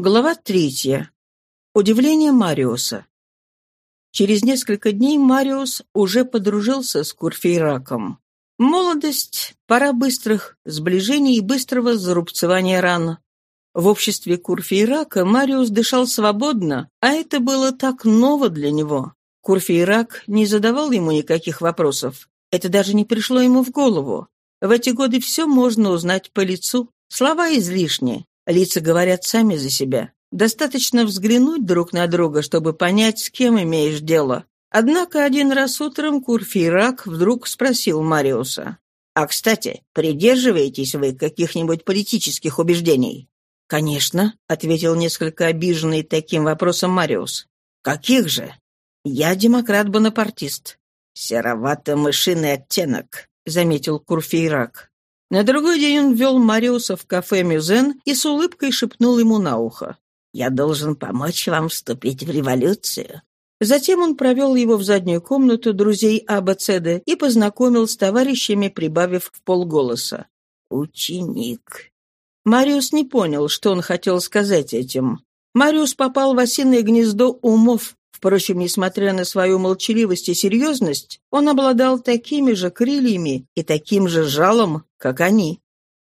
Глава третья. Удивление Мариуса. Через несколько дней Мариус уже подружился с Курфейраком. Молодость — пора быстрых сближений и быстрого зарубцевания ран. В обществе Курфейрака Мариус дышал свободно, а это было так ново для него. Курфейрак не задавал ему никаких вопросов. Это даже не пришло ему в голову. В эти годы все можно узнать по лицу. Слова излишни. Лица говорят сами за себя. Достаточно взглянуть друг на друга, чтобы понять, с кем имеешь дело. Однако один раз утром Курфейрак вдруг спросил Мариуса. «А, кстати, придерживаетесь вы каких-нибудь политических убеждений?» «Конечно», — ответил несколько обиженный таким вопросом Мариус. «Каких же?» «Я демократ-бонапартист». «Серовато-мышиный оттенок», — заметил Курфейрак. На другой день он ввел Мариуса в кафе «Мюзен» и с улыбкой шепнул ему на ухо. «Я должен помочь вам вступить в революцию». Затем он провел его в заднюю комнату друзей Абацеды и познакомил с товарищами, прибавив в полголоса. «Ученик». Мариус не понял, что он хотел сказать этим. Мариус попал в осиное гнездо умов, Впрочем, несмотря на свою молчаливость и серьезность, он обладал такими же крыльями и таким же жалом, как они.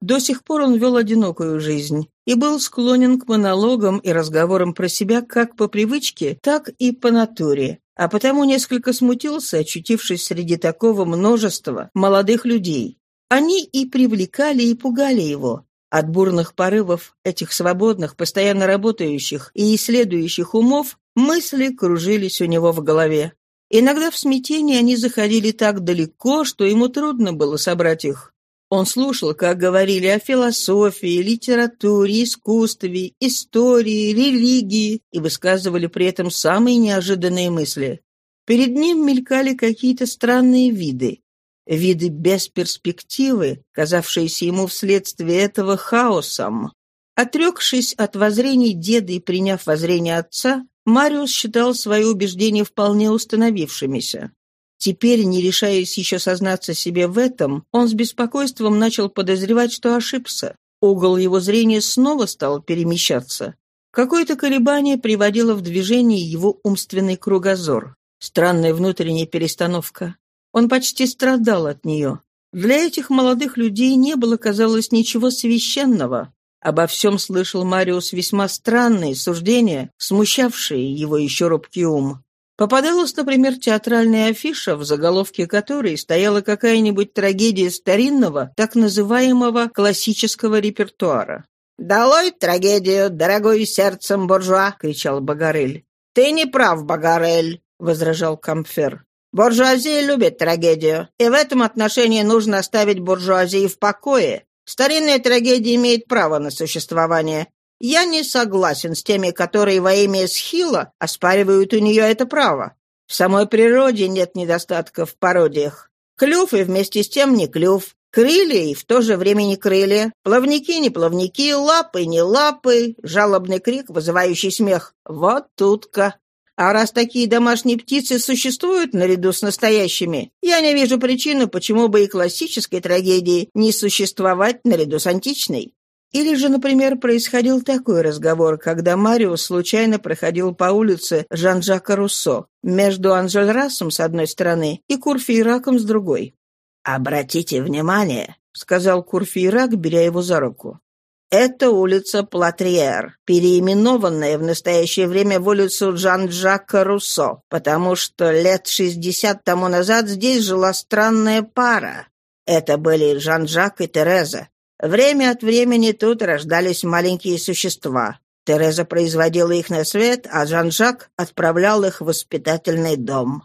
До сих пор он вел одинокую жизнь и был склонен к монологам и разговорам про себя как по привычке, так и по натуре, а потому несколько смутился, очутившись среди такого множества молодых людей. Они и привлекали, и пугали его. От бурных порывов этих свободных, постоянно работающих и исследующих умов Мысли кружились у него в голове. Иногда в смятении они заходили так далеко, что ему трудно было собрать их. Он слушал, как говорили о философии, литературе, искусстве, истории, религии и высказывали при этом самые неожиданные мысли. Перед ним мелькали какие-то странные виды. Виды без перспективы, казавшиеся ему вследствие этого хаосом. Отрекшись от воззрений деда и приняв воззрение отца, Мариус считал свои убеждения вполне установившимися. Теперь, не решаясь еще сознаться себе в этом, он с беспокойством начал подозревать, что ошибся. Угол его зрения снова стал перемещаться. Какое-то колебание приводило в движение его умственный кругозор. Странная внутренняя перестановка. Он почти страдал от нее. Для этих молодых людей не было, казалось, ничего священного. Обо всем слышал Мариус весьма странные суждения, смущавшие его еще робкий ум. Попадалась, например, театральная афиша, в заголовке которой стояла какая-нибудь трагедия старинного, так называемого классического репертуара. «Долой трагедию, дорогой сердцем буржуа!» — кричал Багарель. «Ты не прав, Багарель!» — возражал Камфер. «Буржуазия любит трагедию, и в этом отношении нужно оставить буржуазии в покое. Старинная трагедия имеет право на существование. Я не согласен с теми, которые во имя Схила оспаривают у нее это право. В самой природе нет недостатков в пародиях. Клюв и вместе с тем не клюв. Крылья и в то же время не крылья. Плавники не плавники, лапы не лапы. Жалобный крик, вызывающий смех. Вот тутка. А раз такие домашние птицы существуют наряду с настоящими, я не вижу причины, почему бы и классической трагедии не существовать наряду с античной. Или же, например, происходил такой разговор, когда Мариус случайно проходил по улице Жан-Жака Руссо между Анжельрасом с одной стороны и Курфейраком с другой. «Обратите внимание», — сказал Курфейрак, беря его за руку. Это улица Платриер, переименованная в настоящее время в улицу Жан-Жака Руссо, потому что лет шестьдесят тому назад здесь жила странная пара. Это были Жан-Жак и Тереза. Время от времени тут рождались маленькие существа. Тереза производила их на свет, а Жан-Жак отправлял их в воспитательный дом.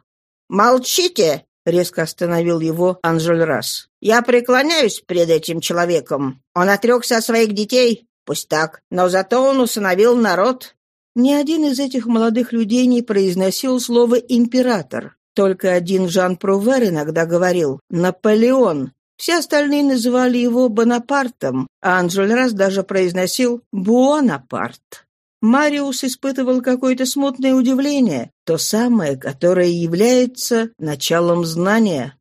«Молчите!» — резко остановил его Анжель Расс. «Я преклоняюсь перед этим человеком. Он отрекся от своих детей. Пусть так. Но зато он усыновил народ». Ни один из этих молодых людей не произносил слово «император». Только один Жан Прувер иногда говорил «Наполеон». Все остальные называли его Бонапартом, а Анжель Расс даже произносил «Буонапарт». Мариус испытывал какое-то смутное удивление, то самое, которое является началом знания.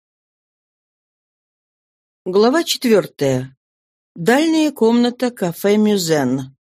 Глава четвертая. Дальняя комната кафе «Мюзен».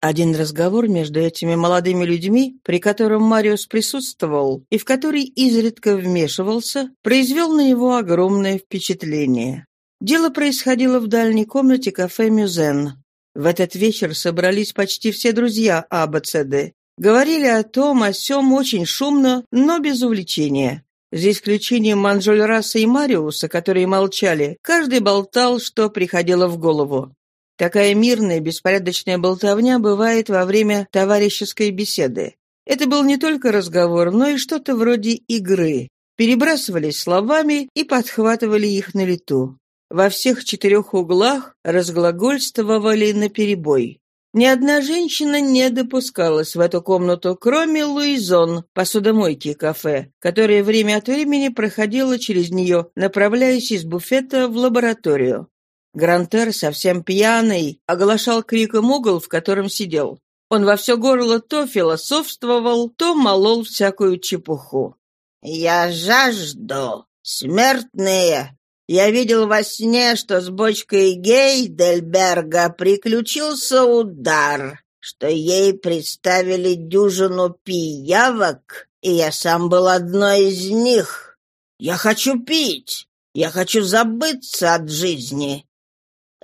Один разговор между этими молодыми людьми, при котором Мариус присутствовал и в который изредка вмешивался, произвел на него огромное впечатление. Дело происходило в дальней комнате кафе «Мюзен». В этот вечер собрались почти все друзья АБЦД. Говорили о том, о сём очень шумно, но без увлечения. За исключением Манжольраса и Мариуса, которые молчали, каждый болтал, что приходило в голову. Такая мирная, беспорядочная болтовня бывает во время товарищеской беседы. Это был не только разговор, но и что-то вроде игры. Перебрасывались словами и подхватывали их на лету. Во всех четырех углах разглагольствовали наперебой. Ни одна женщина не допускалась в эту комнату, кроме Луизон, посудомойки кафе, которая время от времени проходила через нее, направляясь из буфета в лабораторию. Грантер, совсем пьяный, оглашал криком угол, в котором сидел. Он во все горло то философствовал, то молол всякую чепуху. «Я жажду, смертные! Я видел во сне, что с бочкой Гейдельберга приключился удар, что ей представили дюжину пиявок, и я сам был одной из них. Я хочу пить, я хочу забыться от жизни,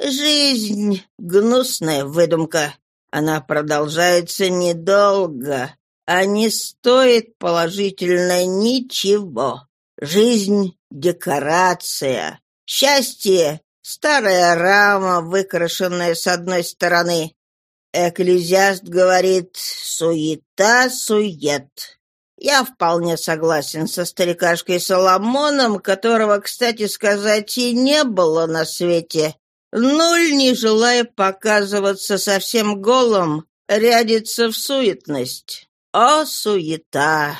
Жизнь — гнусная выдумка. Она продолжается недолго, а не стоит положительно ничего. Жизнь — декорация. Счастье — старая рама, выкрашенная с одной стороны. Экклезиаст говорит «суета-сует». Я вполне согласен со старикашкой Соломоном, которого, кстати сказать, и не было на свете. Нуль, не желая показываться совсем голым, рядится в суетность. О, суета!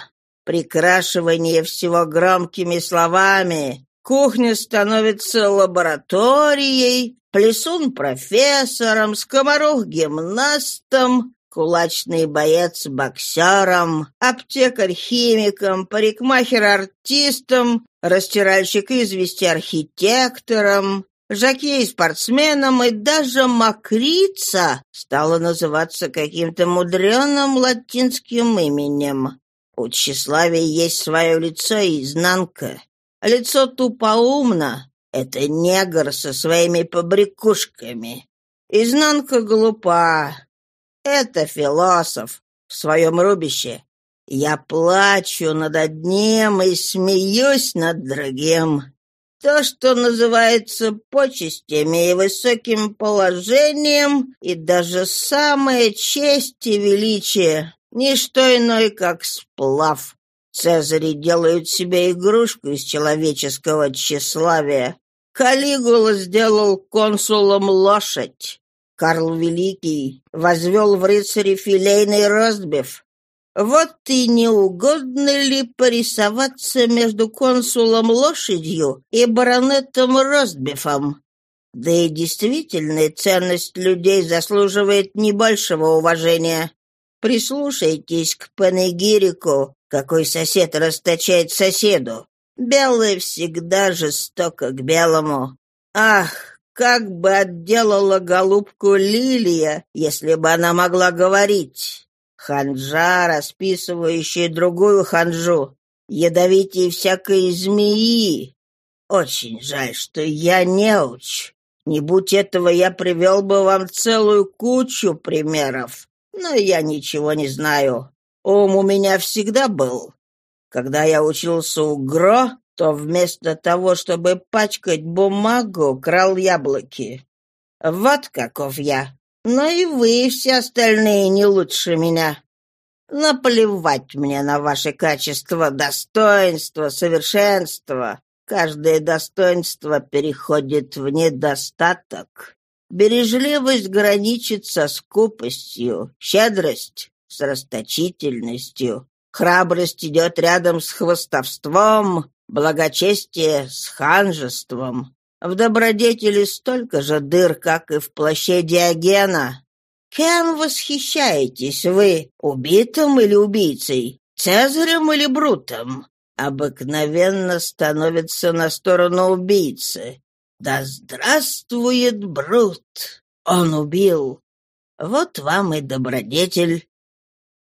Прикрашивание всего громкими словами. Кухня становится лабораторией, плесун профессором, скоморох гимнастом, кулачный боец боксером, аптекарь химиком, парикмахер артистом, растиральщик извести архитектором, Жакей спортсменом и даже Макрица стала называться каким-то мудреным латинским именем. У тщеславия есть свое лицо и изнанка. Лицо тупоумно — это негр со своими побрякушками. Изнанка глупа. Это философ в своем рубище. Я плачу над одним и смеюсь над другим. То, что называется почестями и высоким положением, и даже самая честь и величие — ничто иное, как сплав. Цезари делают себе игрушку из человеческого тщеславия. Калигула сделал консулом лошадь. Карл Великий возвел в рыцаре филейный ростбиф. Вот и не угодно ли порисоваться между консулом лошадью и баронетом Ростбифом? Да и действительно, ценность людей заслуживает не большего уважения. Прислушайтесь к панегирику, какой сосед расточает соседу. Белый всегда жестоко к белому. Ах, как бы отделала голубку Лилия, если бы она могла говорить. Ханжа, расписывающая другую ханжу, ядовитее всякой змеи. Очень жаль, что я неуч. Не будь этого, я привел бы вам целую кучу примеров. Но я ничего не знаю. Ум у меня всегда был. Когда я учился у Гро, то вместо того, чтобы пачкать бумагу, крал яблоки. Вот каков я. Но и вы все остальные не лучше меня. Наплевать мне на ваши качества, достоинства, совершенства. Каждое достоинство переходит в недостаток. Бережливость граничит со скупостью, щедрость — с расточительностью. Храбрость идет рядом с хвостовством, благочестие — с ханжеством. В добродетели столько же дыр, как и в плаще Диогена. Кем восхищаетесь вы, убитым или убийцей, Цезарем или Брутом? Обыкновенно становится на сторону убийцы. Да здравствует Брут! Он убил. Вот вам и добродетель.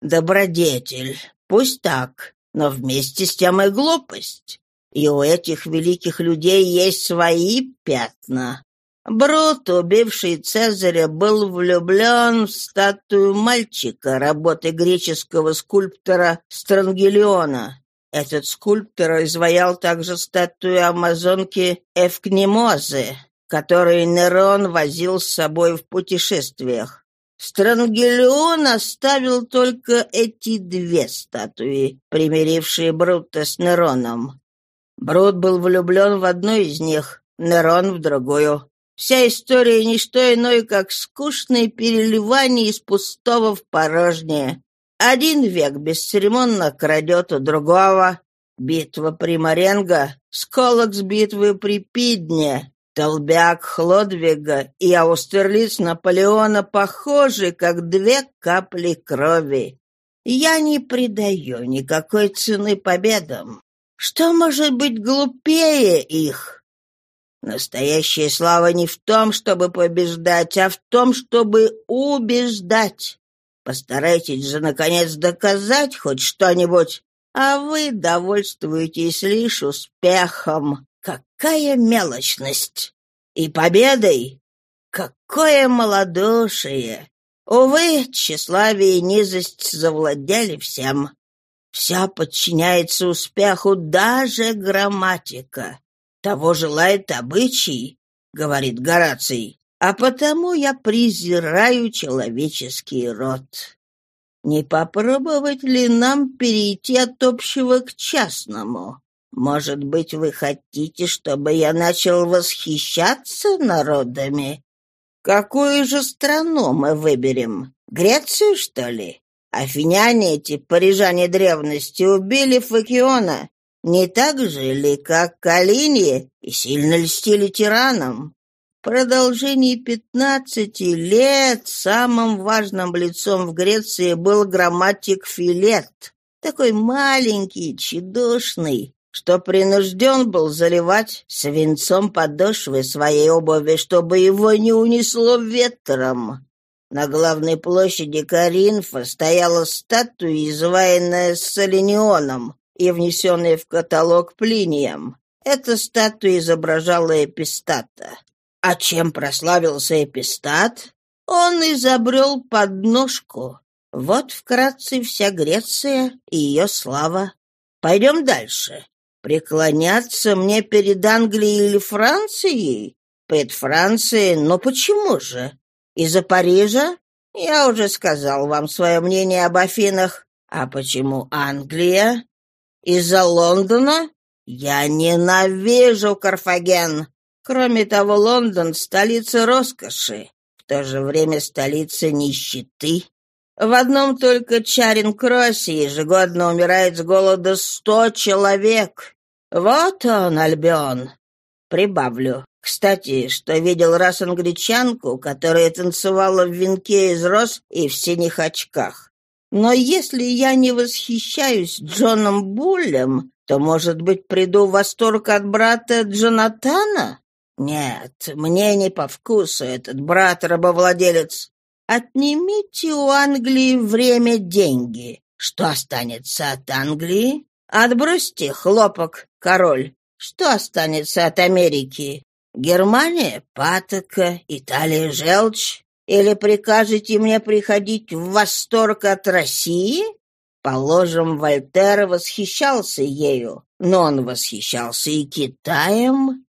Добродетель, пусть так, но вместе с тем и глупость. И у этих великих людей есть свои пятна. Брут, убивший Цезаря, был влюблен в статую мальчика работы греческого скульптора Странгелиона. Этот скульптор изваял также статую амазонки Эвкнемозы, которую Нерон возил с собой в путешествиях. Странгелион оставил только эти две статуи, примирившие Брута с Нероном. Брут был влюблен в одну из них, Нерон в другую. Вся история — не что иное, как скучное переливание из пустого в порожнее. Один век бесцеремонно крадет у другого. Битва при Маренго, сколокс битвы при Пидне, Толбяк Хлодвига и Аустерлиц Наполеона похожи, как две капли крови. Я не придаю никакой цены победам. Что может быть глупее их? Настоящая слава не в том, чтобы побеждать, а в том, чтобы убеждать. Постарайтесь же, наконец, доказать хоть что-нибудь, а вы довольствуетесь лишь успехом. Какая мелочность! И победой! Какое малодушие! Увы, тщеславие и низость завладели всем. Все подчиняется успеху, даже грамматика. Того желает обычай, — говорит Гораций, — а потому я презираю человеческий род. Не попробовать ли нам перейти от общего к частному? Может быть, вы хотите, чтобы я начал восхищаться народами? Какую же страну мы выберем? Грецию, что ли? Афиняне эти, парижане древности, убили Факиона, не так же ли, как Калинье, и сильно льстили тиранам? Продолжении пятнадцати лет самым важным лицом в Греции был грамматик Филет, такой маленький, тщедушный, что принужден был заливать свинцом подошвы своей обуви, чтобы его не унесло ветром. На главной площади Каринфа стояла статуя, изваянная с соленионом, и внесенные в каталог Плинием. Эта статуя изображала Эпистата. А чем прославился Эпистат? Он изобрел подножку. Вот вкратце вся Греция и ее слава. Пойдем дальше. Преклоняться мне перед Англией или Францией? Перед Францией, но почему же? Из-за Парижа? Я уже сказал вам свое мнение об Афинах. А почему Англия? Из-за Лондона? Я ненавижу Карфаген. Кроме того, Лондон — столица роскоши, в то же время столица нищеты. В одном только Чаринг-Кроссе ежегодно умирает с голода сто человек. Вот он, Альбион. Прибавлю. Кстати, что видел раз англичанку, которая танцевала в венке из роз и в синих очках. Но если я не восхищаюсь Джоном Буллем, то, может быть, приду в восторг от брата Джонатана? Нет, мне не по вкусу этот брат-рабовладелец. Отнимите у Англии время деньги. Что останется от Англии? Отбросьте хлопок, король. Что останется от Америки? Германия — патока, Италия — желчь, или прикажете мне приходить в восторг от России? Положим, Вольтер восхищался ею, но он восхищался и Китаем.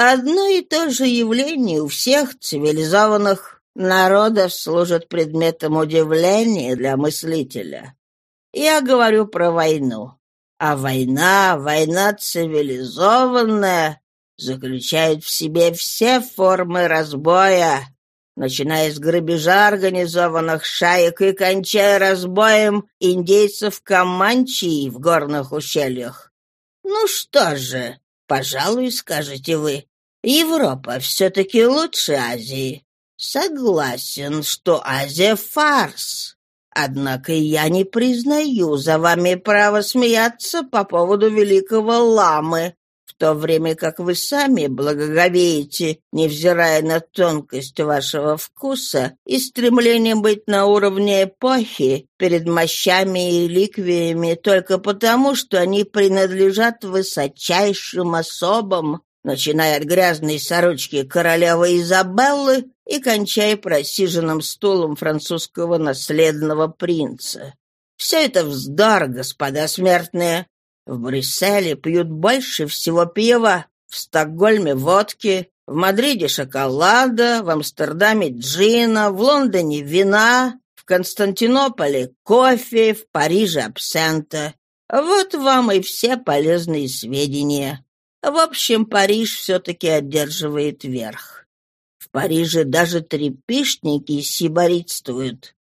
Одно и то же явление у всех цивилизованных народов служит предметом удивления для мыслителя. Я говорю про войну. А война, война цивилизованная, заключает в себе все формы разбоя, начиная с грабежа организованных шаек и кончая разбоем индейцев Каманчи в горных ущельях. Ну что же, пожалуй, скажете вы, Европа все-таки лучше Азии. Согласен, что Азия — фарс. Однако я не признаю за вами право смеяться по поводу великого ламы, в то время как вы сами благоговеете, невзирая на тонкость вашего вкуса и стремление быть на уровне эпохи перед мощами и реликвиями только потому, что они принадлежат высочайшим особам, начиная от грязной сорочки королевы Изабеллы и кончая просиженным стулом французского наследного принца. Все это вздор, господа смертные. В Брюсселе пьют больше всего пива, в Стокгольме водки, в Мадриде шоколада, в Амстердаме джина, в Лондоне вина, в Константинополе кофе, в Париже абсента. Вот вам и все полезные сведения. В общем, Париж все-таки одерживает верх. В Париже даже трепишники сиборитствуют.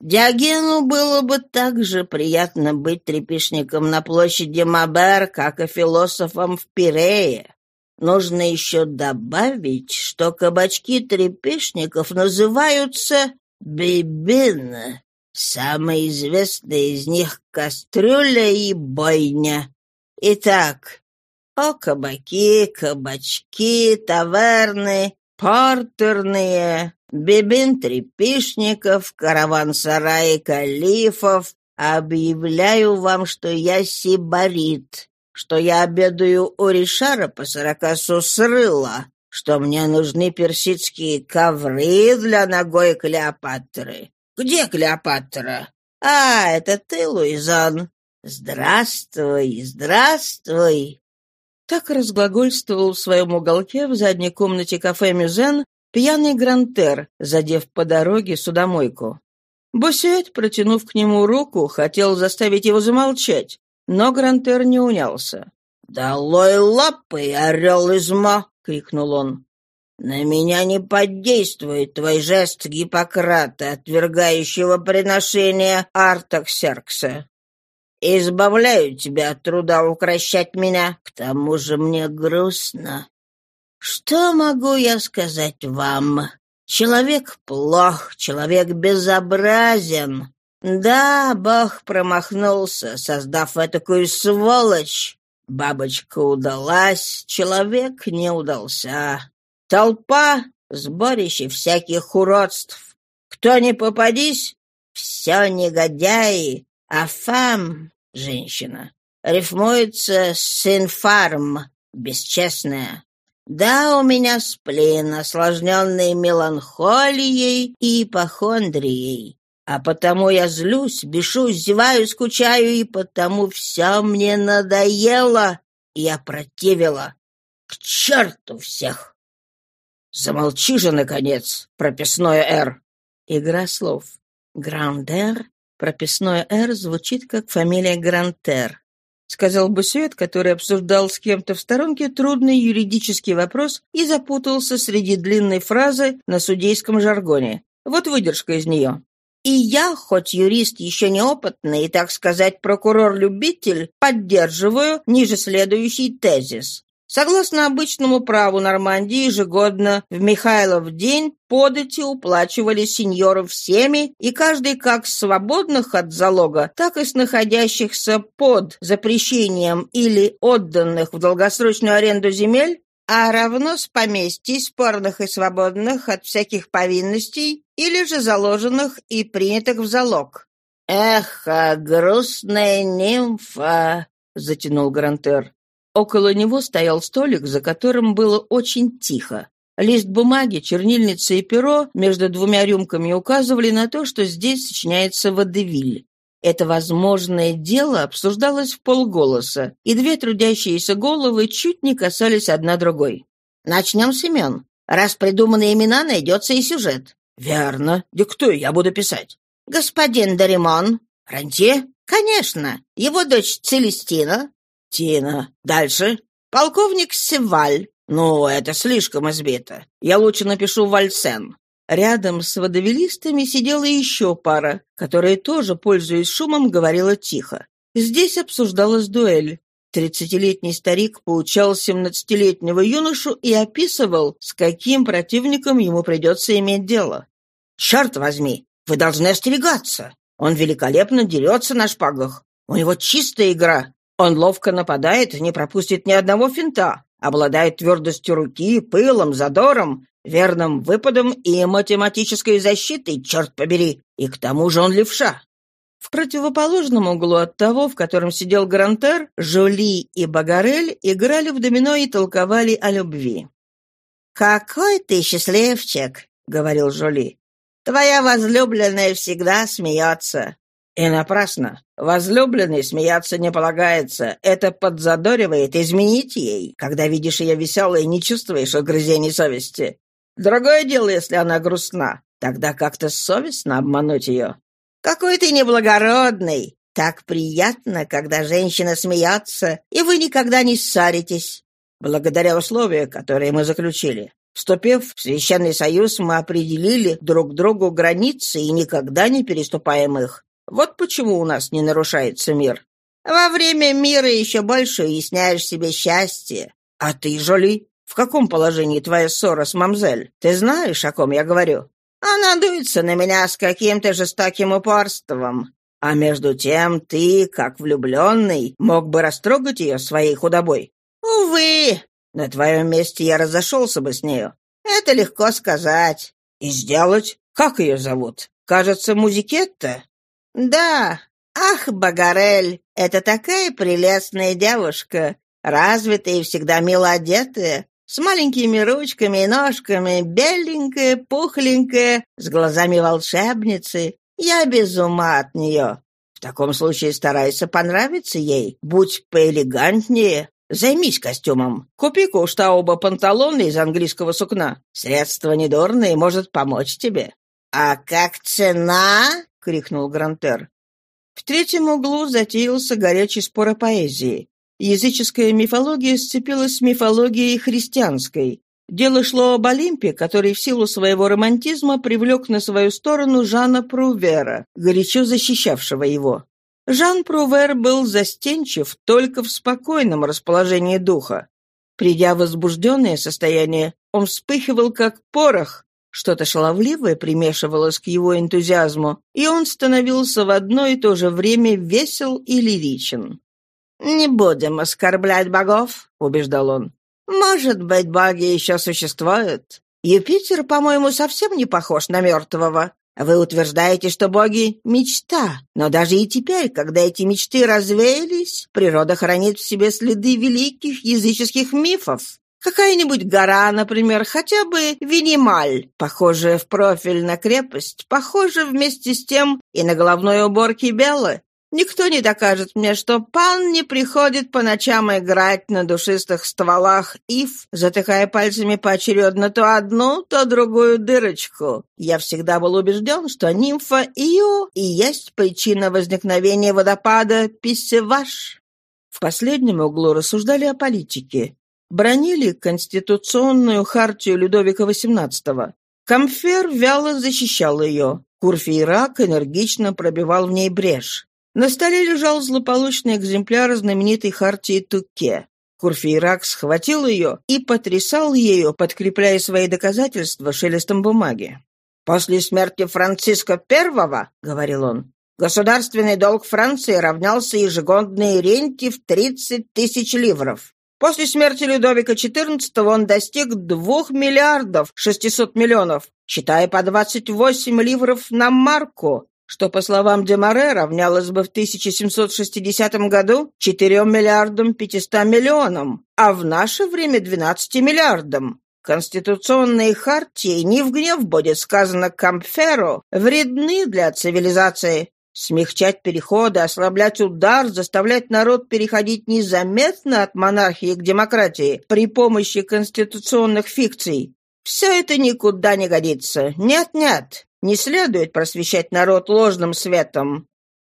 Диогену было бы так же приятно быть трепишником на площади Мабер, как и философом в Пирее. Нужно еще добавить, что кабачки трепишников называются бибин. Самая известная из них — кастрюля и бойня. Итак, о кабаки, кабачки, таверны, партерные, Бибин Трепишников, караван-сарай калифов, объявляю вам, что я сибарит, что я обедаю у Ришара по сорока сусрыла, что мне нужны персидские ковры для ногой Клеопатры. Где Клеопатра? А, это ты, Луизан. Здравствуй, здравствуй. Так разглагольствовал в своем уголке в задней комнате кафе «Мюзен» Пьяный Грантер, задев по дороге судомойку. Босюэт, протянув к нему руку, хотел заставить его замолчать, но Грантер не унялся. «Долой лапы, орел изма!» — крикнул он. «На меня не подействует твой жест Гиппократа, отвергающего приношение Артаксеркса. Избавляю тебя от труда укращать меня, к тому же мне грустно. Что могу я сказать вам? Человек плох, человек безобразен. Да, Бог промахнулся, создав этакую сволочь. Бабочка удалась, человек не удался. Толпа — сборище всяких уродств. Кто не попадись, все негодяи, а фам — женщина. Рифмуется с инфарм, бесчестная. Да, у меня сплин, осложненный меланхолией и ипохондрией. А потому я злюсь, бешусь, зеваю, скучаю, и потому все мне надоело, и я противила. К черту всех! Замолчи же, наконец, прописное «Р». Игра слов. Грандер, прописное «Р» звучит как фамилия Грантер. — сказал Бусюэт, который обсуждал с кем-то в сторонке трудный юридический вопрос и запутался среди длинной фразы на судейском жаргоне. Вот выдержка из нее. «И я, хоть юрист еще неопытный и, так сказать, прокурор-любитель, поддерживаю ниже следующий тезис. Согласно обычному праву Нормандии, ежегодно в Михайлов день подати уплачивали сеньоров всеми, и каждый как свободных от залога, так и с находящихся под запрещением или отданных в долгосрочную аренду земель, а равно с поместий, спорных и свободных от всяких повинностей, или же заложенных и принятых в залог. «Эх, грустная нимфа!» — затянул Грантер. Около него стоял столик, за которым было очень тихо. Лист бумаги, чернильница и перо между двумя рюмками указывали на то, что здесь сочиняется водевиль. Это возможное дело обсуждалось в полголоса, и две трудящиеся головы чуть не касались одна другой. «Начнем, Семен. Раз придуманы имена, найдется и сюжет». «Верно. Диктуй, я буду писать». «Господин Даримон». «Ранти?» «Конечно. Его дочь Целестина, Тина. Дальше. Полковник Севаль. Ну, это слишком избито. Я лучше напишу Вальсен. Рядом с водовелистами сидела еще пара, которая тоже, пользуясь шумом, говорила тихо. Здесь обсуждалась дуэль. Тридцатилетний старик поучал семнадцатилетнего юношу и описывал, с каким противником ему придется иметь дело. «Черт возьми! Вы должны остерегаться! Он великолепно дерется на шпагах. У него чистая игра. Он ловко нападает, не пропустит ни одного финта, обладает твердостью руки, пылом, задором, верным выпадом и математической защитой, черт побери. И к тому же он левша. В противоположном углу от того, в котором сидел Грантер, Жоли и Багарель играли в домино и толковали о любви. «Какой ты счастливчик!» — говорил Жоли. «Твоя возлюбленная всегда смеется». И напрасно. Возлюбленный смеяться не полагается. Это подзадоривает изменить ей, когда видишь ее веселой и не чувствуешь угрызений совести. Другое дело, если она грустна. Тогда как-то совестно обмануть ее. «Какой ты неблагородный! Так приятно, когда женщина смеется, и вы никогда не ссоритесь. Благодаря условиям, которые мы заключили. Вступив в священный союз, мы определили друг другу границы и никогда не переступаем их. Вот почему у нас не нарушается мир. Во время мира еще больше уясняешь себе счастье. А ты, Жоли, в каком положении твоя ссора с мамзель? Ты знаешь, о ком я говорю? Она дуется на меня с каким-то жестоким упорством. А между тем ты, как влюбленный, мог бы растрогать ее своей худобой. Увы, на твоем месте я разошелся бы с нею. Это легко сказать. И сделать? Как ее зовут? Кажется, Музикетта? Да. Ах, Багарель, это такая прелестная девушка, развитая и всегда мило одетая, с маленькими ручками и ножками, беленькая, пухленькая, с глазами волшебницы. Я без ума от нее. В таком случае старайся понравиться ей, будь поэлегантнее, Займись костюмом. Купи-ка у Штауба панталоны из английского сукна. Средство недорное и может помочь тебе». «А как цена?» — крикнул Грантер. В третьем углу затеялся горячий спор о поэзии. Языческая мифология сцепилась с мифологией христианской. Дело шло об Олимпе, который в силу своего романтизма привлек на свою сторону Жана Прувера, горячо защищавшего его. Жан Прувер был застенчив только в спокойном расположении духа. Придя в возбужденное состояние, он вспыхивал как порох, что-то шаловливое примешивалось к его энтузиазму, и он становился в одно и то же время весел и лиричен. «Не будем оскорблять богов», — убеждал он. «Может быть, боги еще существуют. Юпитер, по-моему, совсем не похож на мертвого. Вы утверждаете, что боги — мечта. Но даже и теперь, когда эти мечты развеялись, природа хранит в себе следы великих языческих мифов. Какая-нибудь гора, например, хотя бы Винималь, похожая в профиль на крепость, похожа вместе с тем и на головной убор Кибелы. Никто не докажет мне, что пан не приходит по ночам играть на душистых стволах ив, затыкая пальцами поочередно то одну, то другую дырочку. Я всегда был убежден, что нимфа Ио и есть причина возникновения водопада Писсеваш. В последнем углу рассуждали о политике. Бронили конституционную хартию Людовика XVIII. Камфер вяло защищал ее. Курфейрак энергично пробивал в ней брешь. На столе лежал злополучный экземпляр знаменитой хартии Туке. Курфейрак схватил ее и потрясал ею, подкрепляя свои доказательства шелестом бумаги. «После смерти Франциска I, — говорил он, — государственный долг Франции равнялся ежегодной ренте в 30 тысяч ливров. После смерти Людовика XIV он достиг 2 миллиардов 600 миллионов, считая по 28 ливров на марку, что, по словам Демаре, равнялось бы в 1760 году 4 миллиардам 500 миллионам, а в наше время 12 миллиардам. Конституционные хартии, не в гнев будет сказано Камферу, вредны для цивилизации. Смягчать переходы, ослаблять удар, заставлять народ переходить незаметно от монархии к демократии при помощи конституционных фикций. Все это никуда не годится. Нет-нет. Не следует просвещать народ ложным светом.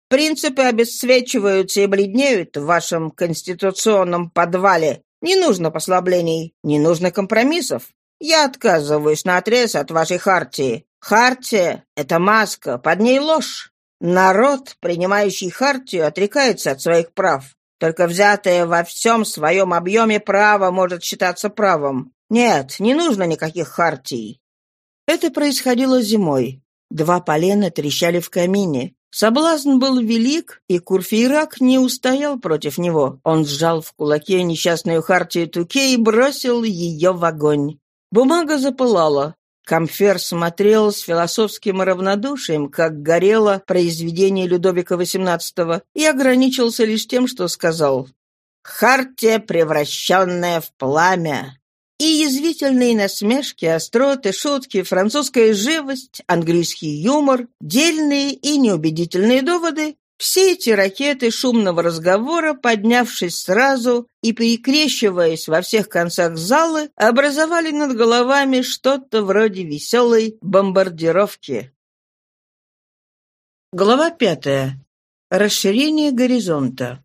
Принципы обесцвечиваются и бледнеют в вашем конституционном подвале. Не нужно послаблений, не нужно компромиссов. Я отказываюсь на отрез от вашей хартии. Хартия — это маска, под ней ложь. Народ, принимающий хартию, отрекается от своих прав. Только взятое во всем своем объеме право может считаться правом. Нет, не нужно никаких хартий. Это происходило зимой. Два полена трещали в камине. Соблазн был велик, и Курфейрак не устоял против него. Он сжал в кулаке несчастную хартию Туке и бросил ее в огонь. Бумага запылала. Камфер смотрел с философским равнодушием, как горело произведение Людовика XVIII, и ограничился лишь тем, что сказал «Хартия, превращенная в пламя». И язвительные насмешки, остроты, шутки, французская живость, английский юмор, дельные и неубедительные доводы все эти ракеты шумного разговора, поднявшись сразу и перекрещиваясь во всех концах залы, образовали над головами что-то вроде веселой бомбардировки. Глава пятая. Расширение горизонта.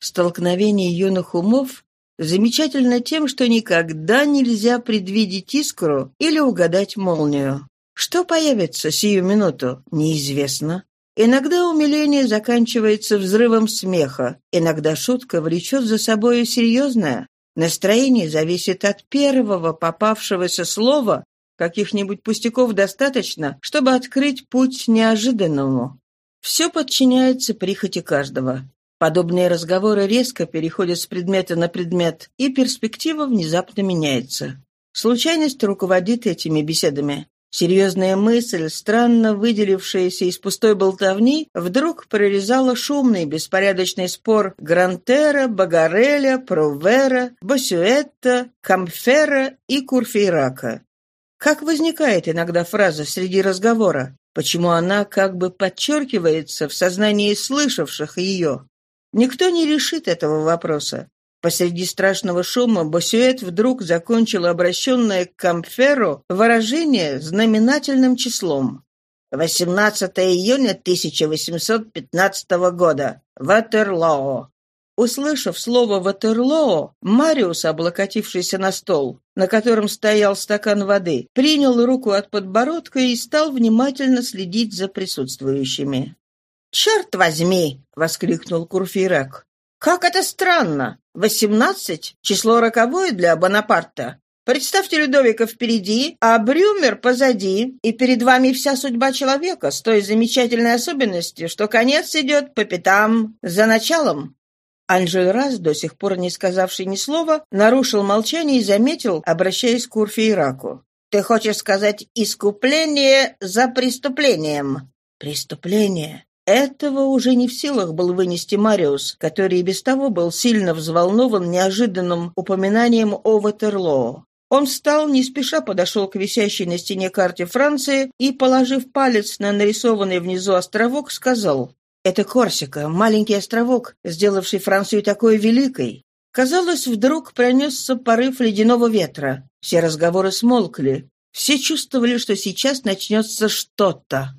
Столкновение юных умов Замечательно тем, что никогда нельзя предвидеть искру или угадать молнию. Что появится сию минуту, неизвестно. Иногда умиление заканчивается взрывом смеха, иногда шутка влечет за собой серьезное. Настроение зависит от первого попавшегося слова, каких-нибудь пустяков достаточно, чтобы открыть путь неожиданному. Все подчиняется прихоти каждого. Подобные разговоры резко переходят с предмета на предмет, и перспектива внезапно меняется. Случайность руководит этими беседами. Серьезная мысль, странно выделившаяся из пустой болтовни, вдруг прорезала шумный беспорядочный спор Грантера, Багареля, Провера, Басюэтта, Камфера и Курфейрака. Как возникает иногда фраза среди разговора? Почему она как бы подчеркивается в сознании слышавших ее? Никто не решит этого вопроса. Посреди страшного шума Босюэт вдруг закончил обращенное к Камферу выражение знаменательным числом. 18 июня 1815 года. Ватерлоо. Услышав слово «Ватерлоо», Мариус, облокотившийся на стол, на котором стоял стакан воды, принял руку от подбородка и стал внимательно следить за присутствующими. «Черт возьми!» — воскликнул Курфейрак. «Как это странно! Восемнадцать — число роковое для Бонапарта. Представьте Людовика впереди, а Брюмер позади, и перед вами вся судьба человека с той замечательной особенностью, что конец идет по пятам за началом». Анжель Раз, до сих пор не сказавший ни слова, нарушил молчание и заметил, обращаясь к Курфейраку. «Ты хочешь сказать искупление за преступлением?» «Преступление? Этого уже не в силах был вынести Мариус, который и без того был сильно взволнован неожиданным упоминанием о Ватерлоо. Он встал, не спеша подошел к висящей на стене карте Франции и, положив палец на нарисованный внизу островок, сказал «Это Корсика, маленький островок, сделавший Францию такой великой». Казалось, вдруг пронесся порыв ледяного ветра. Все разговоры смолкли. Все чувствовали, что сейчас начнется что-то.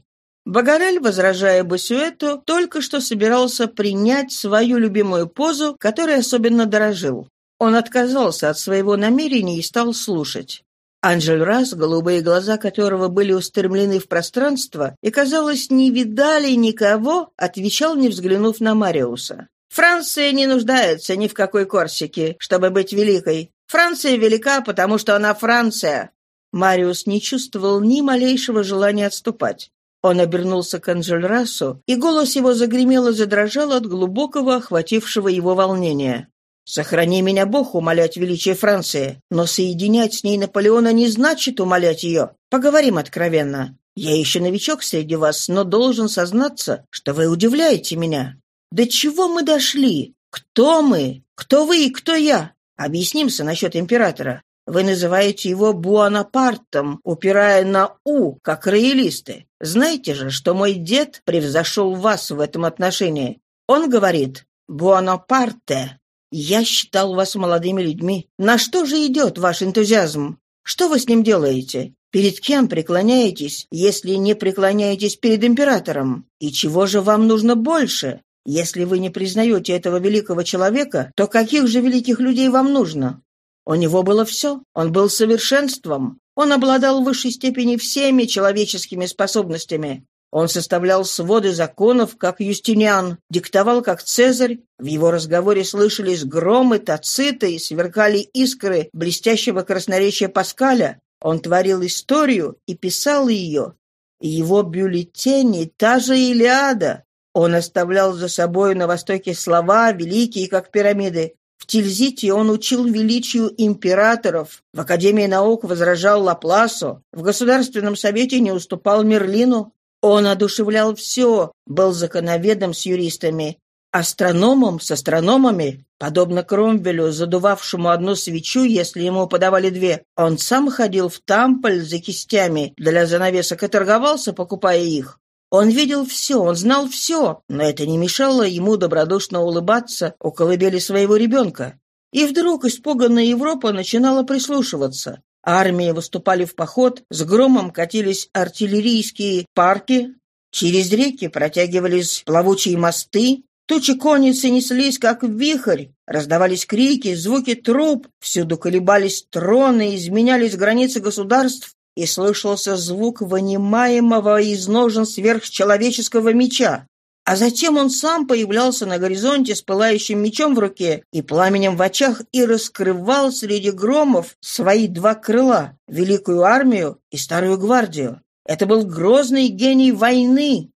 Багарель, возражая Басюэту, только что собирался принять свою любимую позу, которой особенно дорожил. Он отказался от своего намерения и стал слушать. Анжель Раз, голубые глаза которого были устремлены в пространство и, казалось, не видали никого, отвечал, не взглянув на Мариуса. «Франция не нуждается ни в какой Корсике, чтобы быть великой. Франция велика, потому что она Франция». Мариус не чувствовал ни малейшего желания отступать. Он обернулся к Анжельрасу, и голос его загремел и задрожал от глубокого охватившего его волнения. «Сохрани меня, Бог, умолять величие Франции, но соединять с ней Наполеона не значит умолять ее. Поговорим откровенно. Я еще новичок среди вас, но должен сознаться, что вы удивляете меня. До чего мы дошли? Кто мы? Кто вы и кто я? Объяснимся насчет императора. Вы называете его Буанапартом, упирая на «у», как роялисты. Знаете же, что мой дед превзошел вас в этом отношении. Он говорит «Буанапарте». Я считал вас молодыми людьми. На что же идет ваш энтузиазм? Что вы с ним делаете? Перед кем преклоняетесь, если не преклоняетесь перед императором? И чего же вам нужно больше? Если вы не признаете этого великого человека, то каких же великих людей вам нужно? У него было все. Он был совершенством. Он обладал в высшей степени всеми человеческими способностями. Он составлял своды законов, как Юстиниан, диктовал, как Цезарь. В его разговоре слышались громы Тацита и сверкали искры блестящего красноречия Паскаля. Он творил историю и писал ее. Его бюллетени — та же Илиада. Он оставлял за собой на Востоке слова, великие, как пирамиды. В Тильзите он учил величию императоров, в Академии наук возражал Лапласу, в Государственном совете не уступал Мерлину. Он одушевлял все, был законоведом с юристами, астрономом с астрономами, подобно Кромвелю, задувавшему одну свечу, если ему подавали две. Он сам ходил в Тамполь за кистями для занавесок и торговался, покупая их. Он видел все, он знал все, но это не мешало ему добродушно улыбаться у колыбели своего ребенка. И вдруг испуганная Европа начинала прислушиваться. Армии выступали в поход, с громом катились артиллерийские парки, через реки протягивались плавучие мосты, тучи конницы неслись, как вихрь, раздавались крики, звуки труп, всюду колебались троны, изменялись границы государств, и слышался звук вынимаемого из ножен сверхчеловеческого меча. А затем он сам появлялся на горизонте с пылающим мечом в руке и пламенем в очах и раскрывал среди громов свои два крыла — Великую армию и Старую гвардию. Это был грозный гений войны.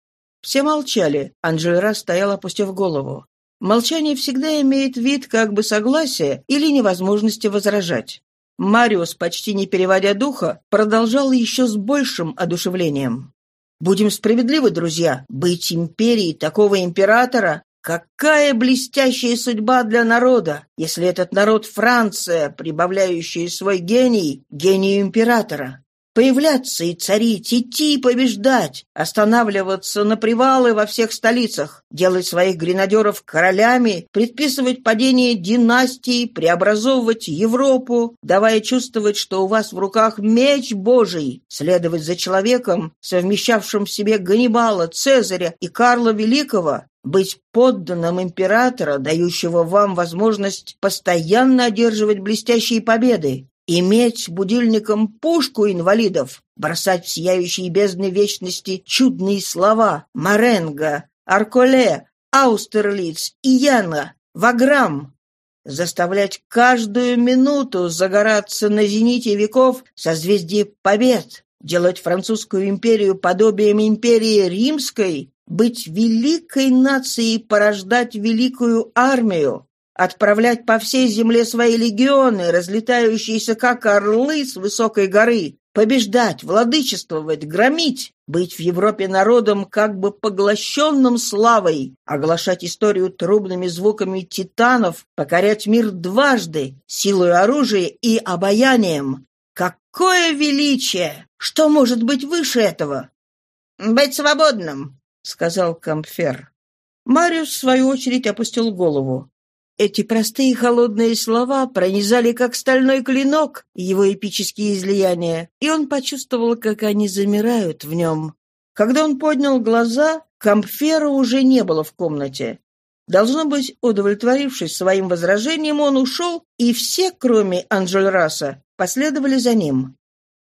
Все молчали. Анжела стоял, опустив голову. Молчание всегда имеет вид как бы согласия или невозможности возражать. Мариус, почти не переводя духа, продолжал еще с большим одушевлением. Будем справедливы, друзья, быть империей такого императора Какая блестящая судьба для народа, если этот народ Франция, прибавляющая свой гений, гению императора. Появляться и царить, идти и побеждать, останавливаться на привалы во всех столицах, делать своих гренадеров королями, предписывать падение династии, преобразовывать Европу, давая чувствовать, что у вас в руках меч Божий, следовать за человеком, совмещавшим в себе Ганнибала, Цезаря и Карла Великого, быть подданным императора, дающего вам возможность постоянно одерживать блестящие победы, Иметь будильником пушку инвалидов, бросать в сияющие бездны вечности чудные слова Маренго, Арколе, Аустерлиц, Ияна, Ваграм, заставлять каждую минуту загораться на зените веков созвездие побед, делать французскую империю подобием империи римской, быть великой нацией, порождать великую армию, отправлять по всей земле свои легионы, разлетающиеся как орлы с высокой горы, побеждать, владычествовать, громить, быть в Европе народом как бы поглощенным славой, оглашать историю трубными звуками титанов, покорять мир дважды, силой оружия и обаянием. Какое величие! Что может быть выше этого? «Быть свободным», — сказал Камфер. Мариус, в свою очередь, опустил голову. Эти простые холодные слова пронизали, как стальной клинок, его эпические излияния, и он почувствовал, как они замирают в нем. Когда он поднял глаза, Камфера уже не было в комнате. Должно быть, удовлетворившись своим возражением, он ушел, и все, кроме Анжельраса, последовали за ним.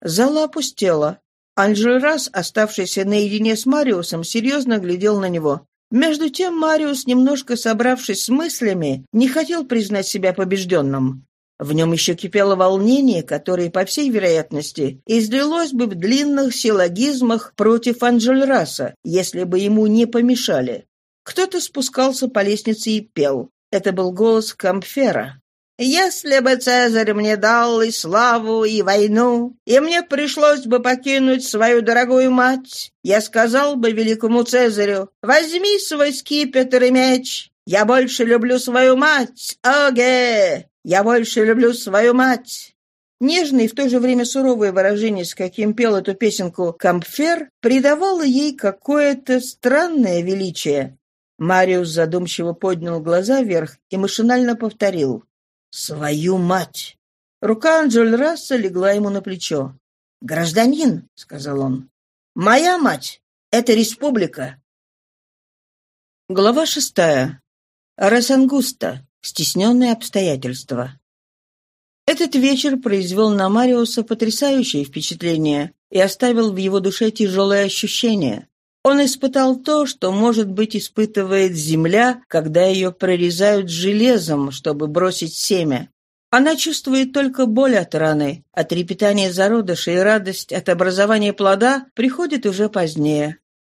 Зала опустела. Анжельрас, оставшийся наедине с Мариусом, серьезно глядел на него. Между тем Мариус, немножко собравшись с мыслями, не хотел признать себя побежденным. В нем еще кипело волнение, которое, по всей вероятности, излилось бы в длинных силлогизмах против Анжельраса, если бы ему не помешали. Кто-то спускался по лестнице и пел. Это был голос Камфера. Если бы Цезарь мне дал и славу, и войну, и мне пришлось бы покинуть свою дорогую мать, я сказал бы великому Цезарю, возьми свой скипетр и меч, я больше люблю свою мать, оге, я больше люблю свою мать. Нежное и в то же время суровое выражение, с каким пел эту песенку Кампфер, придавало ей какое-то странное величие. Мариус задумчиво поднял глаза вверх и машинально повторил «Свою мать!» Рука Анджель легла ему на плечо. «Гражданин», — сказал он, — «моя мать — это республика». Глава шестая. Росангуста. Стесненные обстоятельства. Этот вечер произвел на Мариуса потрясающее впечатление и оставил в его душе тяжелое ощущение. Он испытал то, что, может быть, испытывает земля, когда ее прорезают железом, чтобы бросить семя. Она чувствует только боль от раны, а трепетание зародыша и радость от образования плода приходит уже позднее.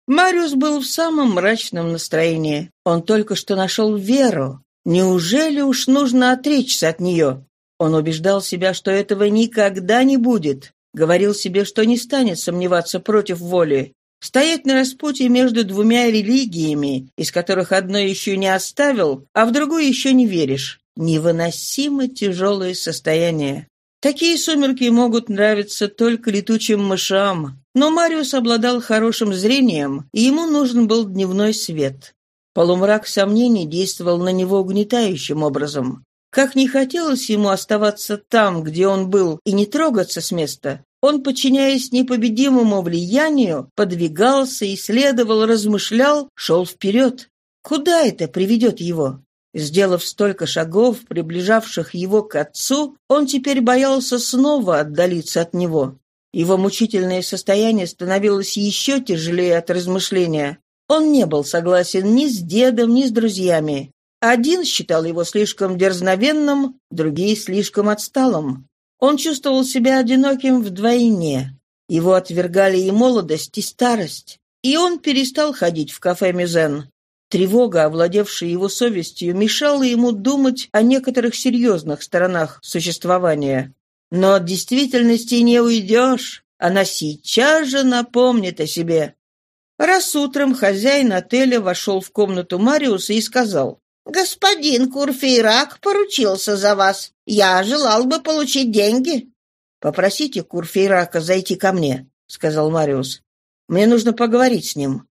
Мариус был в самом мрачном настроении. Он только что нашел веру. Неужели уж нужно отречься от нее? Он убеждал себя, что этого никогда не будет. Говорил себе, что не станет сомневаться против воли. Стоять на распутье между двумя религиями, из которых одной еще не оставил, а в другую еще не веришь. Невыносимо тяжелое состояние. Такие сумерки могут нравиться только летучим мышам. Но Мариус обладал хорошим зрением, и ему нужен был дневной свет. Полумрак сомнений действовал на него угнетающим образом. Как не хотелось ему оставаться там, где он был, и не трогаться с места, он, подчиняясь непобедимому влиянию, подвигался, исследовал, размышлял, шел вперед. Куда это приведет его? Сделав столько шагов, приближавших его к отцу, он теперь боялся снова отдалиться от него. Его мучительное состояние становилось еще тяжелее от размышления. Он не был согласен ни с дедом, ни с друзьями. Один считал его слишком дерзновенным, другие — слишком отсталым. Он чувствовал себя одиноким вдвойне. Его отвергали и молодость, и старость. И он перестал ходить в кафе «Мюзен». Тревога, овладевшая его совестью, мешала ему думать о некоторых серьезных сторонах существования. Но от действительности не уйдешь. Она сейчас же напомнит о себе. Раз утром хозяин отеля вошел в комнату Мариуса и сказал, «Господин Курфейрак поручился за вас. Я желал бы получить деньги». «Попросите Курфейрака зайти ко мне», — сказал Мариус. «Мне нужно поговорить с ним».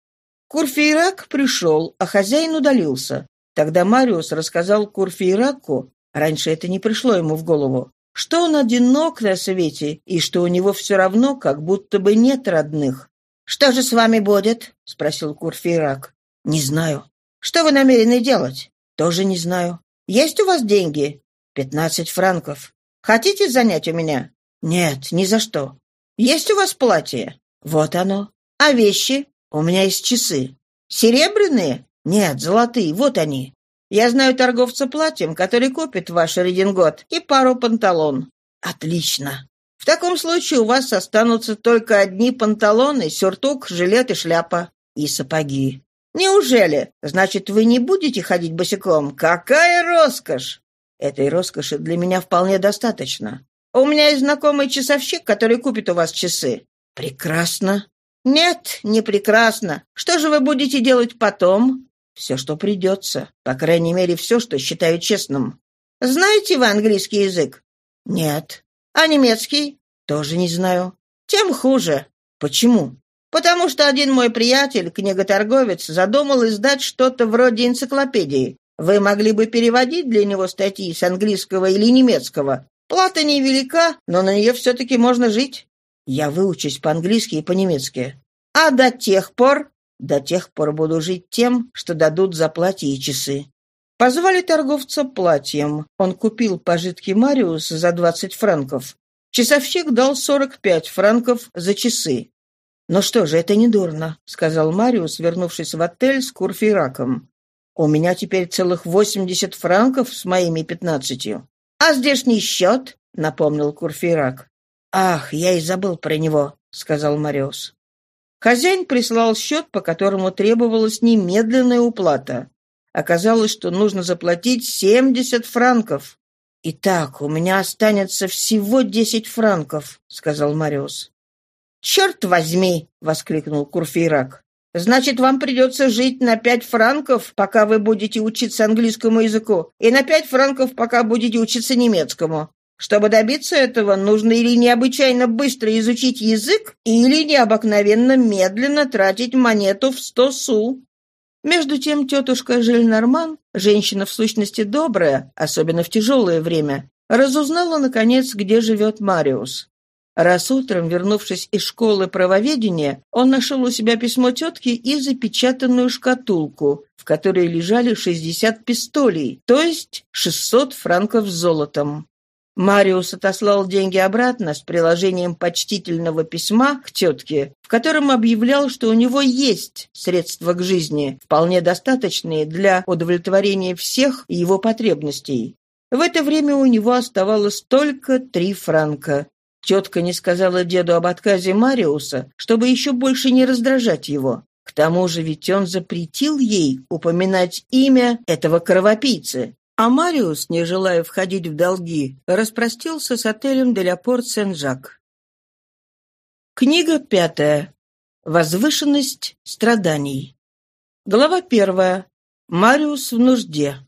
Курфейрак пришел, а хозяин удалился. Тогда Мариус рассказал Курфейраку, раньше это не пришло ему в голову, что он одинок на свете и что у него все равно как будто бы нет родных. «Что же с вами будет?» — спросил Курфейрак. «Не знаю». «Что вы намерены делать?» «Тоже не знаю». «Есть у вас деньги?» «Пятнадцать франков». «Хотите занять у меня?» «Нет, ни за что». «Есть у вас платье?» «Вот оно». «А вещи?» «У меня есть часы». «Серебряные?» «Нет, золотые, вот они». Я знаю торговца платьем, который купит ваш редингот и пару панталон». «Отлично. В таком случае у вас останутся только одни панталоны, сюртук, жилет и шляпа. И сапоги». «Неужели? Значит, вы не будете ходить босиком? Какая роскошь!» «Этой роскоши для меня вполне достаточно. У меня есть знакомый часовщик, который купит у вас часы». «Прекрасно». «Нет, не прекрасно. Что же вы будете делать потом?» Все, что придется. По крайней мере, все, что считаю честным. Знаете вы английский язык? Нет. А немецкий? Тоже не знаю. Тем хуже. Почему? Потому что один мой приятель, книготорговец, задумал издать что-то вроде энциклопедии. Вы могли бы переводить для него статьи с английского или немецкого. Плата невелика, но на нее все-таки можно жить. Я выучусь по-английски и по-немецки. А до тех пор до тех пор буду жить тем, что дадут за платье и часы. Позвали торговца платьем. Он купил пожитки Мариус за 20 франков. Часовщик дал 45 франков за часы. «Ну что же, это не дурно», — сказал Мариус, вернувшись в отель с Курфейраком. «У меня теперь целых 80 франков с моими пятнадцатью». «А здешний счет?» — напомнил Курфейрак. «Ах, я и забыл про него», — сказал Мариус. Хозяин прислал счет, по которому требовалась немедленная уплата. Оказалось, что нужно заплатить 70 франков. «Итак, у меня останется всего 10 франков», — сказал Мариус. «Черт возьми!» — воскликнул Курфейрак. «Значит, вам придется жить на пять франков, пока вы будете учиться английскому языку, и на пять франков, пока будете учиться немецкому. Чтобы добиться этого, нужно или необычайно быстро изучить язык, или необыкновенно медленно тратить монету в сто су. Между тем тетушка Жильнорман, женщина в сущности добрая, особенно в тяжелое время, разузнала, наконец, где живет Мариус. Раз утром, вернувшись из школы правоведения, он нашел у себя письмо тетки и запечатанную шкатулку, в которой лежали 60 пистолей, то есть 600 франков с золотом. Мариус отослал деньги обратно с приложением почтительного письма к тетке, в котором объявлял, что у него есть средства к жизни, вполне достаточные для удовлетворения всех его потребностей. В это время у него оставалось только три франка. Тетка не сказала деду об отказе Мариуса, чтобы еще больше не раздражать его. К тому же ведь он запретил ей упоминать имя этого кровопийцы. А Мариус, не желая входить в долги, распростился с отелем «Деля Порт Сен-Жак». Книга пятая. Возвышенность страданий. Глава первая. Мариус в нужде.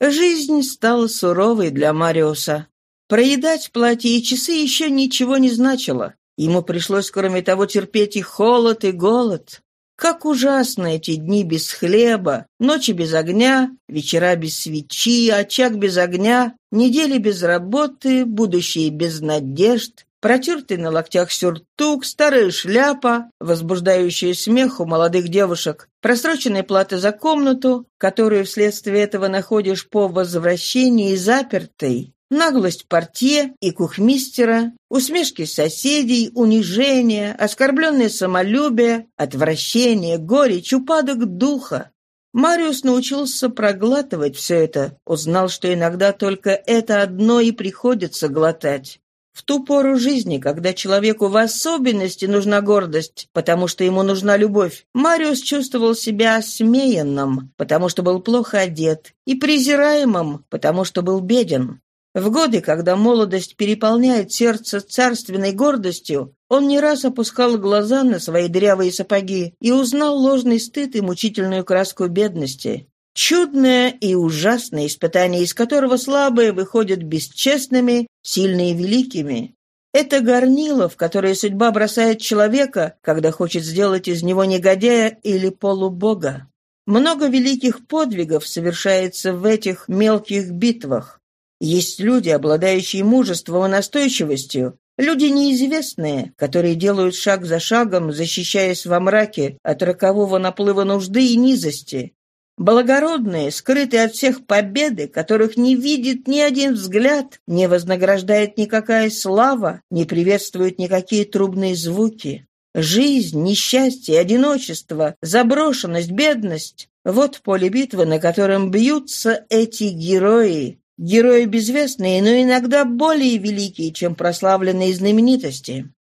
Жизнь стала суровой для Мариуса. Проедать платье и часы еще ничего не значило. Ему пришлось, кроме того, терпеть и холод, и голод. Как ужасно эти дни без хлеба, ночи без огня, вечера без свечи, очаг без огня, недели без работы, будущее без надежд, протертый на локтях сюртук, старая шляпа, возбуждающая смех у молодых девушек, просроченная плата за комнату, которую вследствие этого находишь по возвращении запертой, наглость портье и кухмистера, усмешки соседей, унижение, оскорбленное самолюбие, отвращение, горечь, упадок духа. Мариус научился проглатывать все это, узнал, что иногда только это одно и приходится глотать. В ту пору жизни, когда человеку в особенности нужна гордость, потому что ему нужна любовь, Мариус чувствовал себя осмеянным, потому что был плохо одет, и презираемым, потому что был беден. В годы, когда молодость переполняет сердце царственной гордостью, он не раз опускал глаза на свои дырявые сапоги и узнал ложный стыд и мучительную краску бедности. Чудное и ужасное испытание, из которого слабые выходят бесчестными, сильные великими. Это горнило, в которое судьба бросает человека, когда хочет сделать из него негодяя или полубога. Много великих подвигов совершается в этих мелких битвах. Есть люди, обладающие мужеством и настойчивостью, люди неизвестные, которые делают шаг за шагом, защищаясь во мраке от рокового наплыва нужды и низости. Благородные, скрытые от всех победы, которых не видит ни один взгляд, не вознаграждает никакая слава, не приветствуют никакие трубные звуки. Жизнь, несчастье, одиночество, заброшенность, бедность — вот поле битвы, на котором бьются эти герои, Герои безвестные, но иногда более великие, чем прославленные знаменитости.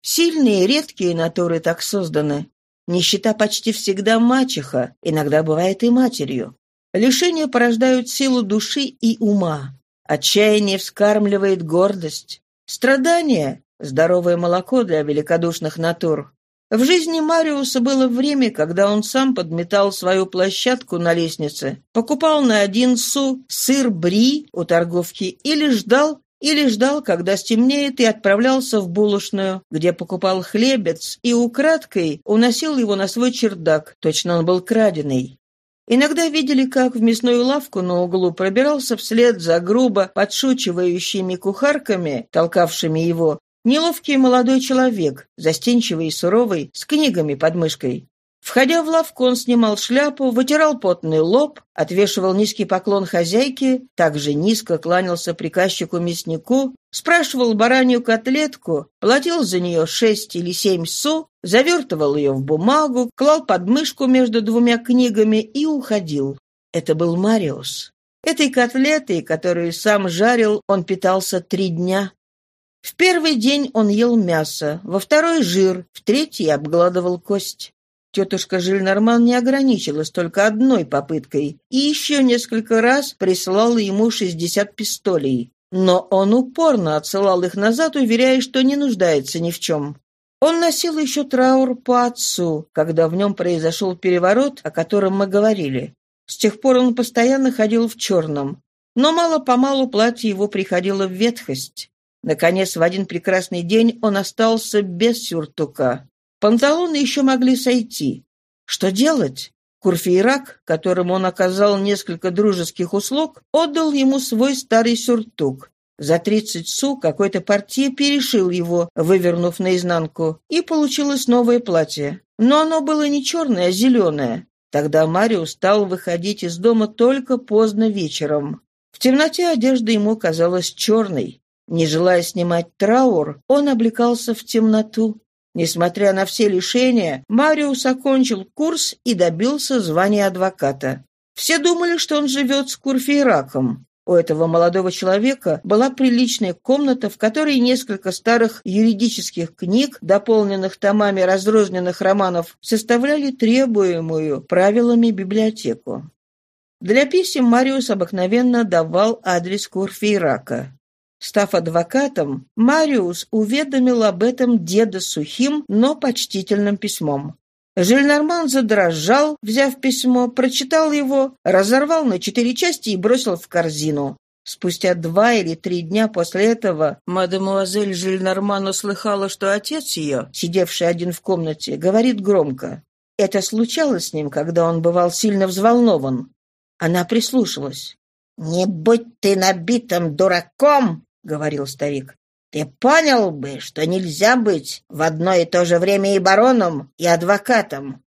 Сильные, редкие натуры так созданы. Нищета почти всегда мачеха, иногда бывает и матерью. Лишения порождают силу души и ума. Отчаяние вскармливает гордость. Страдания – здоровое молоко для великодушных натур. В жизни Мариуса было время, когда он сам подметал свою площадку на лестнице, покупал на один су сыр бри у торговки или ждал, или ждал, когда стемнеет, и отправлялся в булочную, где покупал хлебец и украдкой уносил его на свой чердак, точно он был краденый. Иногда видели, как в мясную лавку на углу пробирался вслед за грубо подшучивающими кухарками, толкавшими его, Неловкий молодой человек, застенчивый и суровый, с книгами под мышкой. Входя в лавку, он снимал шляпу, вытирал потный лоб, отвешивал низкий поклон хозяйке, также низко кланялся приказчику-мяснику, спрашивал баранью котлетку, платил за нее шесть или семь су, завертывал ее в бумагу, клал подмышку между двумя книгами и уходил. Это был Мариус. Этой котлетой, которую сам жарил, он питался три дня. В первый день он ел мясо, во второй — жир, в третий обгладывал кость. Тетушка Жильнорман не ограничилась только одной попыткой и еще несколько раз присылала ему шестьдесят пистолей. Но он упорно отсылал их назад, уверяя, что не нуждается ни в чем. Он носил еще траур по отцу, когда в нем произошел переворот, о котором мы говорили. С тех пор он постоянно ходил в черном. Но мало-помалу платье его приходило в ветхость. Наконец, в один прекрасный день он остался без сюртука. Панталоны еще могли сойти. Что делать? Курфейрак, которому он оказал несколько дружеских услуг, отдал ему свой старый сюртук. За тридцать су какой-то портье перешил его, вывернув наизнанку, и получилось новое платье. Но оно было не черное, а зеленое. Тогда Марио стал выходить из дома только поздно вечером. В темноте одежда ему казалась черной. Не желая снимать траур, он облекался в темноту. Несмотря на все лишения, Мариус окончил курс и добился звания адвоката. Все думали, что он живет с Курфейраком. У этого молодого человека была приличная комната, в которой несколько старых юридических книг, дополненных томами разрозненных романов, составляли требуемую правилами библиотеку. Для писем Мариус обыкновенно давал адрес Курфейрака. Став адвокатом, Мариус уведомил об этом деда сухим, но почтительным письмом. Жильнарман задрожал, взяв письмо, прочитал его, разорвал на четыре части и бросил в корзину. Спустя два или три дня после этого мадемуазель Жильнарман услыхала, что отец ее, сидевший один в комнате, говорит громко. Это случалось с ним, когда он бывал сильно взволнован. Она прислушалась. «Не будь ты набитым дураком!» — говорил старик. Ты понял бы, что нельзя быть в одно и то же время и бароном, и адвокатом.